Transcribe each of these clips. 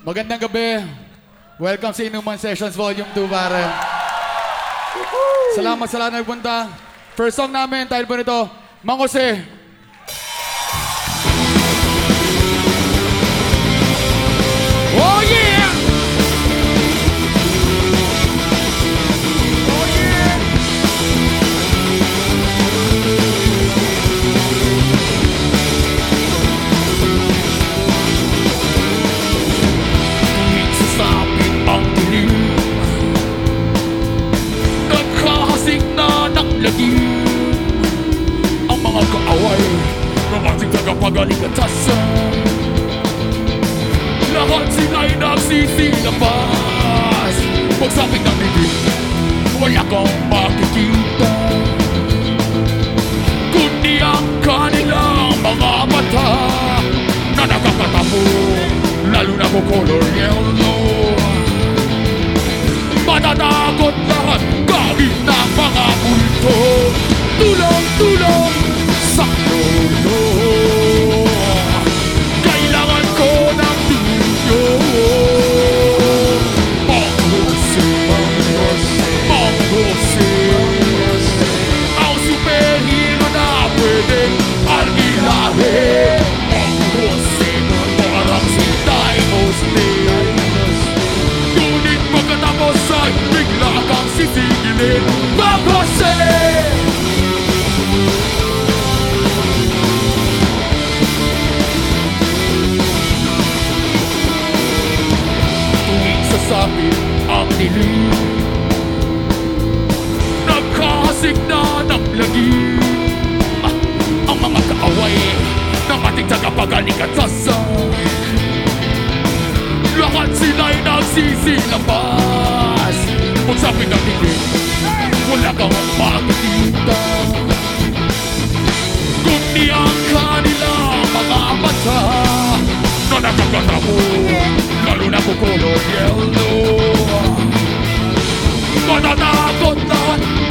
Magandang gabi. Welcome sa Inuman Sessions Volume 2, pare. Salamat sa lahat na nagpunta. First song namin, title po nito, Mang Jose. liga tasse Na hånd sin line up, na min bil Og jeg går bak i kita Kun i akkanila Mga mata Nanakakatapo Lalo na ko kolor Yellow Sasapit ang dilim Nagkahasik na ng lagi. Ah, Ang mga kaaway ng ating tagapagaligatasan Lahat sila'y nagsisilabas. Pagsapit ng dilim Wala kang makikita. Kundi ang kanilang mga mata Na るな心言えるバナナこんな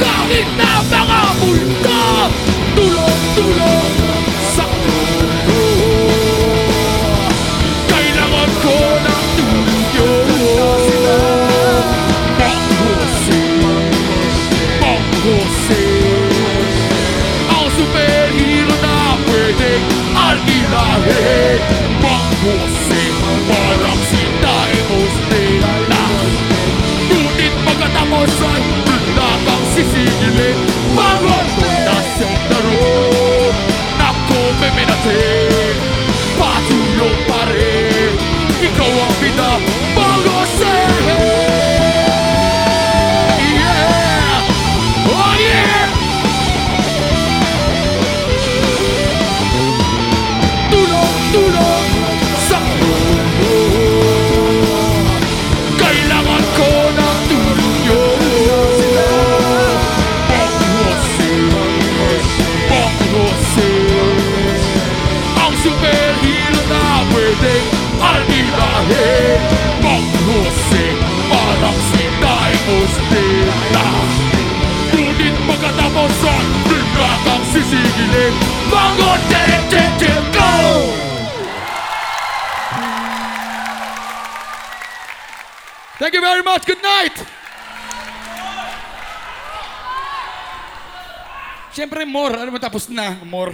誰なまがぶるかドロドロさあガイラがこうな você Ao super-hero da Breaking Almirante Pra Mang Jose Parang si Dinos Dela Ngunit pagkatapos ay bigla kang sisigilin Mang Jose, Jose, go! Thank you very much. Good night! Siyempre, more. Ano mo tapos na? More.